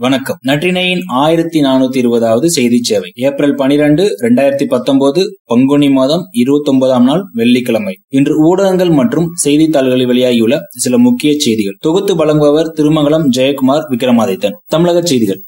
வணக்கம். நற்றினையின் ஆயிரத்தி நானூத்தி இருபதாவது செய்தி சேவை. ஏப்ரல் பனிரெண்டு இரண்டாயிரத்தி பத்தொன்பது பங்குனி மாதம் இருபத்தி ஒன்பதாம் நாள் வெள்ளிக்கிழமை. இன்று ஊடகங்கள் மற்றும் செய்தித்தாள்களில் வெளியாகியுள்ள சில முக்கிய செய்திகள். தொகுத்து வழங்குபவர் திருமங்கலம் ஜெயக்குமார் விக்ரமாதித்தன். தமிழக செய்திகள்.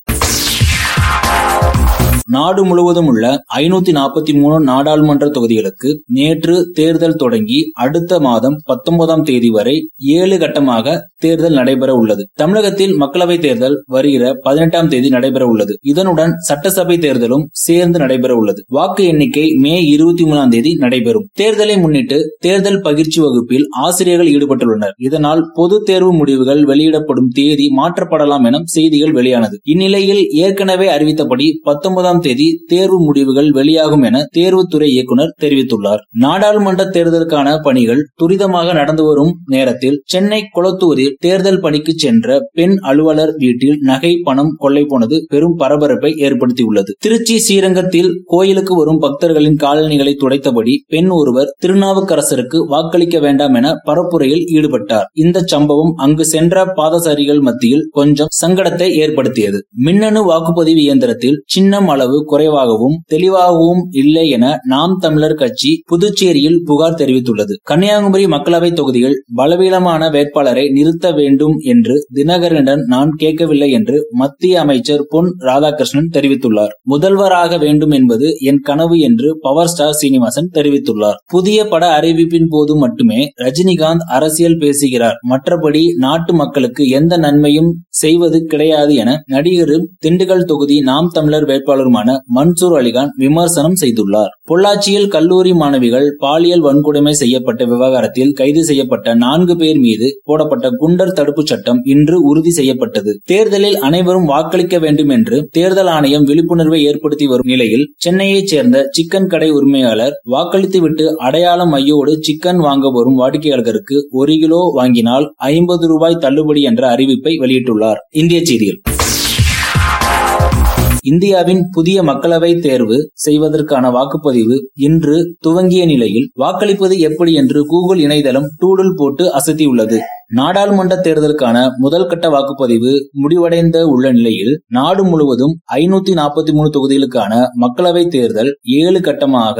நாடு முழுவதும் உள்ள ஐநூத்தி நாற்பத்தி மூணு நாடாளுமன்ற தொகுதிகளுக்கு நேற்று தேர்தல் தொடங்கி அடுத்த மாதம் பத்தொன்பதாம் தேதி வரை ஏழு கட்டமாக தேர்தல் நடைபெற உள்ளது. தமிழகத்தில் மக்களவை தேர்தல் வருகிற பதினெட்டாம் தேதி நடைபெற உள்ளது. இதனுடன் சட்டசபை தேர்தலும் சேர்ந்து நடைபெற உள்ளது. வாக்கு எண்ணிக்கை மே இருபத்தி மூணாம் தேதி நடைபெறும். தேர்தலை முன்னிட்டு தேர்தல் பகிர்ச்சி வகுப்பில் ஆசிரியர்கள் ஈடுபட்டுள்ளனர். இதனால் பொது தேர்வு முடிவுகள் வெளியிடப்படும் தேதி மாற்றப்படலாம் என செய்திகள் வெளியானது. இந்நிலையில் ஏற்கனவே அறிவித்தபடி பத்தொன்பதாம் தேதி தேர்வு முடிவுகள் வெளியாகும் என தேர்வுத்துறை இயக்குநர் தெரிவித்துள்ளார். நாடாளுமன்ற தேர்தலுக்கான பணிகள் துரிதமாக நடந்து வரும் நேரத்தில் சென்னை குளத்தூரில் தேர்தல் பணிக்கு சென்ற பெண் அலுவலர் வீட்டில் நகை பணம் கொள்ளை போனது பெரும் பரபரப்பை ஏற்படுத்தியுள்ளது. திருச்சி ஸ்ரீரங்கத்தில் கோயிலுக்கு வரும் பக்தர்களின் காலணிகளை துடைத்தபடி பெண் ஒருவர் திருநாவுக்கரசருக்கு வாக்களிக்க வேண்டாம் என பரப்புரையில் ஈடுபட்டார். இந்த சம்பவம் அங்கு சென்ற பாதசாரிகள் மத்தியில் கொஞ்சம் சங்கடத்தை ஏற்படுத்தியது. மின்னணு வாக்குப்பதிவு இயந்திரத்தில் சின்னம் அளவு அளவு குறைவாகவும் தெளிவாகவும் இல்லை என நாம் தமிழர் கட்சி புதுச்சேரியில் புகார் தெரிவித்துள்ளது. கன்னியாகுமரி மக்களவை தொகுதியில் பலவீனமான வேட்பாளரை நிறுத்த வேண்டும் என்று தினகரனிடம் நான் கேட்கவில்லை என்று மத்திய அமைச்சர் பொன் ராதாகிருஷ்ணன் தெரிவித்துள்ளார். முதல்வராக வேண்டும் என்பது என் கனவு என்று பவர் ஸ்டார் சீனிவாசன் தெரிவித்துள்ளார். புதிய பட அறிவிப்பின் போது மட்டுமே ரஜினிகாந்த் அரசியல் பேசுகிறார். மற்றபடி நாட்டு மக்களுக்கு எந்த நன்மையும் செய்வது கிடையாது என நடிகரும் திண்டுக்கல் தொகுதி நாம் தமிழர் வேட்பாளர் தலைவருமான மன்சூர் அலிகான் விமர்சனம் செய்துள்ளார். பொள்ளாச்சியில் கல்லூரி மாணவிகள் பாலியல் வன்கொடுமை செய்யப்பட்ட விவகாரத்தில் கைது செய்யப்பட்ட நான்கு பேர் மீது போடப்பட்ட குண்டர் தடுப்புச் சட்டம் இன்று உறுதி செய்யப்பட்டது. தேர்தலில் அனைவரும் வாக்களிக்க வேண்டும் என்று தேர்தல் ஆணையம் விழிப்புணர்வை ஏற்படுத்தி வரும் நிலையில் சென்னையைச் சேர்ந்த சிக்கன் கடை உரிமையாளர் வாக்களித்துவிட்டு அடையாள மையோடு சிக்கன் வாங்க வரும் வாடிக்கையாளர்களுக்கு ஒரு கிலோ வாங்கினால் ஐம்பது ரூபாய் தள்ளுபடி என்ற அறிவிப்பை வெளியிட்டுள்ளார். இந்திய செய்திகள். இந்தியாவின் புதிய மக்களவை தேர்வு செய்வதற்கான வாக்குப்பதிவு இன்று துவங்கிய நிலையில் வாக்களிப்பது எப்படி என்று கூகுள் இணையதளம் டூடுல் போட்டு அசத்தியுள்ளது. நாடாளுமன்ற தேர்தலுக்கான முதல் கட்ட வாக்குப்பதிவு முடிவடைந்த உள்ள நிலையில் நாடு முழுவதும் ஐநூத்தி நாற்பத்தி மூணு தொகுதிகளுக்கான மக்களவை தேர்தல் ஏழு கட்டமாக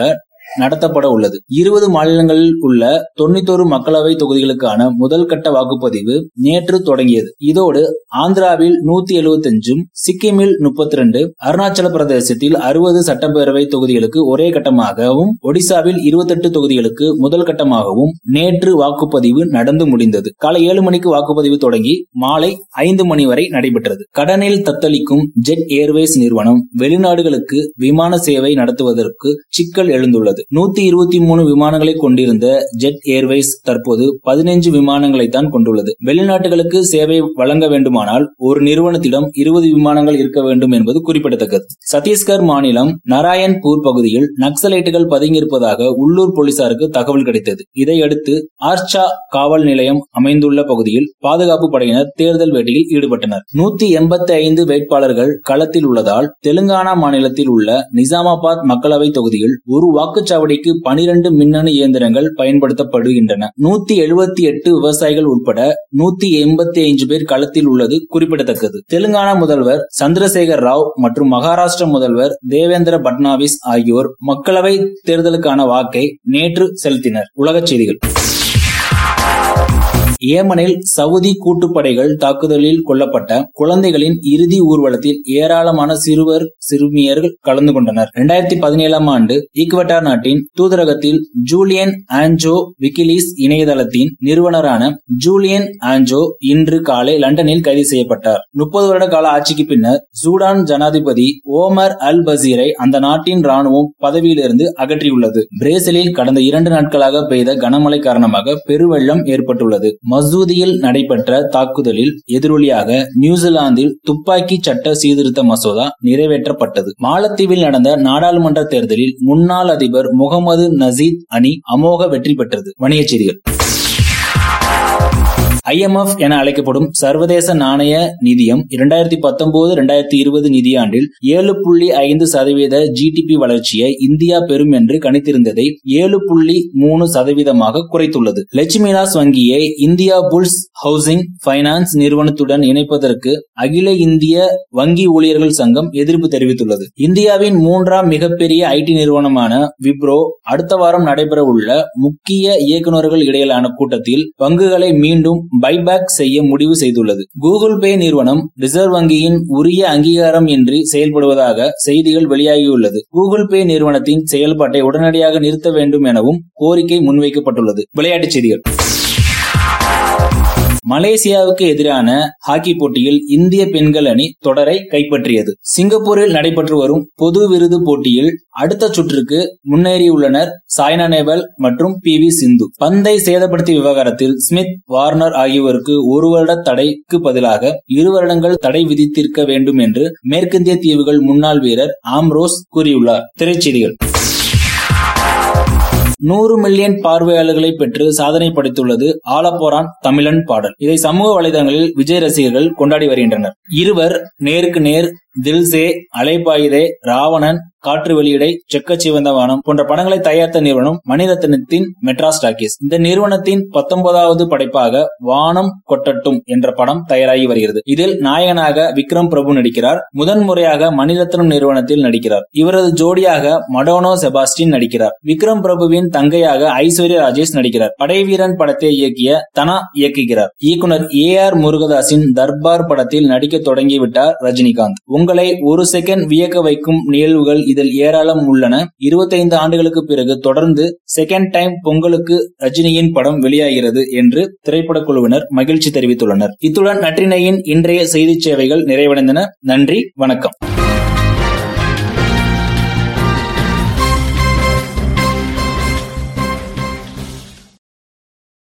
நடத்தப்பட உள்ளது. இருபது மாநிலங்களில் உள்ள தொண்ணூத்தோரு மக்களவை தொகுதிகளுக்கான முதல் கட்ட வாக்குப்பதிவு நேற்று தொடங்கியது. இதோடு ஆந்திராவில் நூத்தி எழுபத்தஞ்சும் சிக்கிமில் முப்பத்தி ரெண்டு அருணாச்சல பிரதேசத்தில் அறுபது சட்டப்பேரவை தொகுதிகளுக்கு ஒரே கட்டமாகவும் ஒடிசாவில் இருபத்தெட்டு தொகுதிகளுக்கு முதல் கட்டமாகவும் நேற்று வாக்குப்பதிவு நடந்து முடிந்தது. காலை ஏழு மணிக்கு வாக்குப்பதிவு தொடங்கி மாலை ஐந்து மணி வரை நடைபெற்றது. கடனில் தத்தளிக்கும் ஜெட் ஏர்வேஸ் நிறுவனம் வெளிநாடுகளுக்கு விமான சேவை நடத்துவதற்கு சிக்கல் எழுந்துள்ளது. உள்ளது நூத்தி இருபத்தி மூணு விமானங்களை கொண்டிருந்த ஜெட் ஏர்வேஸ் தற்போது பதினைஞ்சு விமானங்களை தான் கொண்டுள்ளது. வெளிநாட்டுகளுக்கு சேவை வழங்க வேண்டுமானால் ஒரு நிறுவனத்திடம் இருபது விமானங்கள் இருக்க வேண்டும் என்பது குறிப்பிடத்தக்கது. சத்தீஸ்கர் மாநிலம் நாராயண்பூர் பகுதியில் நக்சலைட்டுகள் பதுங்கியிருப்பதாக உள்ளூர் போலீசாருக்கு தகவல் கிடைத்தது. இதையடுத்து ஆர்ச்சா காவல் நிலையம் அமைந்துள்ள பகுதியில் பாதுகாப்பு படையினர் தேர்தல் வேட்டையில் ஈடுபட்டனர். நூத்தி எண்பத்தி ஐந்து வேட்பாளர்கள் களத்தில் உள்ளதால் தெலுங்கானா மாநிலத்தில் உள்ள நிசாமாபாத் மக்களவை தொகுதியில் ஒரு வாக்கு வாக்குச்சாவடிக்கு பனிரெண்டு மின்னணு இயந்திரங்கள் பயன்படுத்தப்படுகின்றன. நூத்தி எழுபத்தி எட்டு விவசாயிகள் உட்பட நூத்தி எண்பத்தி ஐந்து பேர் களத்தில் உள்ளது குறிப்பிடத்தக்கது. தெலுங்கானா முதல்வர் சந்திரசேகர் ராவ் மற்றும் மகாராஷ்டிர முதல்வர் தேவேந்திர பட்னாவிஸ் ஆகியோர் மக்களவை தேர்தலுக்கான வாக்கை நேற்று செலுத்தினர். உலகச் செய்திகள். ஏமனில் சவுதி கூட்டுப்படைகள் தாக்குதலில் கொல்லப்பட்ட குழந்தைகளின் இறுதி ஊர்வலத்தில் ஏராளமான சிறுவர் சிறுமியர்கள் கலந்து கொண்டனர். இரண்டாயிரத்தி பதினேழாம் ஆண்டு ஈக்வட்டார் நாட்டின் தூதரகத்தில் ஜூலியன் ஆஞ்சோ விக்கிலீஸ் இணையதளத்தின் நிறுவனரான ஜூலியன் ஆஞ்சோ இன்று காலை லண்டனில் கைது செய்யப்பட்டார். முப்பது வருட கால ஆட்சிக்கு பின்னர் சூடான் ஜனாதிபதி ஓமர் அல் பசீரை அந்த நாட்டின் ராணுவம் பதவியிலிருந்து அகற்றியுள்ளது. பிரேசிலில் கடந்த இரண்டு நாட்களாக பெய்த கனமழை காரணமாக பெருவெள்ளம் ஏற்பட்டுள்ளது. மசூதியில் நடைபெற்ற தாக்குதலில் எதிரொலியாக நியூசிலாந்தில் துப்பாக்கி சட்ட சீர்திருத்த மசோதா நிறைவேற்றப்பட்டது. மாலத்தீவில் நடந்த நாடாளுமன்ற தேர்தலில் முன்னாள் அதிபர் முகமது நசீத் அணி அமோக வெற்றி பெற்றது. வணிகச் செய்திகள். ஐஎம்எஃப் என அழைக்கப்படும் சர்வதேச நாணய நிதியம் இரண்டாயிரத்தி பத்தொன்பது இரண்டாயிரத்தி இருபது நிதியாண்டில் ஏழு புள்ளி ஐந்து சதவீத ஜிடிபி வளர்ச்சியை இந்தியா பெறும் என்று கணித்திருந்ததை ஏழு புள்ளி மூணு சதவீதமாக குறைத்துள்ளது. லட்சுமிதாஸ் வங்கியை இந்தியா புல்ஸ் ஹவுசிங் பைனான்ஸ் நிறுவனத்துடன் இணைப்பதற்கு அகில இந்திய வங்கி ஊழியர்கள் சங்கம் எதிர்ப்பு தெரிவித்துள்ளது. இந்தியாவின் மூன்றாம் மிகப்பெரிய ஐடி நிறுவனமான விப்ரோ அடுத்த வாரம் நடைபெற உள்ள முக்கிய இயக்குநர்கள் இடையிலான கூட்டத்தில் பங்குகளை மீண்டும் பைபேக் செய்ய முடிவு செய்துள்ளது. கூகுள் பே நிறுவனம் ரிசர்வ் வங்கியின் உரிய அங்கீகாரம் இன்றி செயல்படுவதாக செய்திகள் வெளியாகியுள்ளது. கூகுள் பே நிறுவனத்தின் செயல்பாட்டை உடனடியாக நிறுத்த வேண்டும் எனவும் கோரிக்கை முன்வைக்கப்பட்டுள்ளது. விளையாட்டுச் செய்திகள். மலேசியாவுக்கு எதிரான ஹாக்கி போட்டியில் இந்திய பெண்கள் அணி தொடரை கைப்பற்றியது. சிங்கப்பூரில் நடைபெற்று வரும் பொது விருது போட்டியில் அடுத்த சுற்றுக்கு முன்னேறியுள்ளனர் சாய்னா நேவல் மற்றும் பி வி சிந்து. பந்தை சேதப்படுத்திய விவகாரத்தில் ஸ்மித் வார்னர் ஆகியோருக்கு ஒரு வருட தடைக்கு பதிலாக இரு வருடங்கள் தடை விதித்திருக்க வேண்டும் என்று மேற்கிந்திய தீவுகள் முன்னாள் வீரர் ஆம்ரோஸ் கூறியுள்ளார். திரைச்செய்திகள். நூறு மில்லியன் பார்வையாளர்களை பெற்று சாதனை படைத்துள்ளது ஆலப்போரான் தமிழன் பாடல். இதை சமூக வலைதளங்களில் விஜய் ரசிகர்கள் கொண்டாடி வருகின்றனர். இருவர் நேருக்கு நேர் தில்சே அலைபாயுதே ராவணன் காற்று வெளியிடை செக்க சிவந்த வானம் போன்ற படங்களை தயாரித்த நிறுவனம் மணிரத்னத்தின் மெட்ராஸ் டாக்கீஸ். இந்த நிறுவனத்தின் பத்தொன்பதாவது படைப்பாக வானம் கொட்டட்டும் என்ற படம் தயாராகி வருகிறது. இதில் நாயகனாக விக்ரம் பிரபு நடிக்கிறார். முதன் முறையாக மணிரத்னம் நிறுவனத்தில் நடிக்கிறார். இவரது ஜோடியாக மடோனோ செபாஸ்டின் நடிக்கிறார். விக்ரம் பிரபுவின் தங்கையாக ஐஸ்வர்யா ராஜேஷ் நடிக்கிறார். படைவீரன் படத்தை இயக்கிய தனா இயக்குகிறார். இயக்குனர் ஏ ஆர் முருகதாசின் தர்பார் படத்தில் நடிக்க தொடங்கிவிட்டார் ரஜினிகாந்த். உங்களை ஒரு செகண்ட் வியக்க வைக்கும் நிகழ்வுகள் இதில் ஏராளம் உள்ளன. இருபத்தைந்து ஆண்டுகளுக்கு பிறகு தொடர்ந்து செகண்ட் டைம் பொங்கலுக்கு ரஜினியின் படம் வெளியாகிறது என்று திரைப்பட குழுவினர் மகிழ்ச்சி தெரிவித்துள்ளனர். இத்துடன் நற்றினையின் இன்றைய செய்தி சேவைகள் நிறைவடைந்தன. நன்றி வணக்கம்.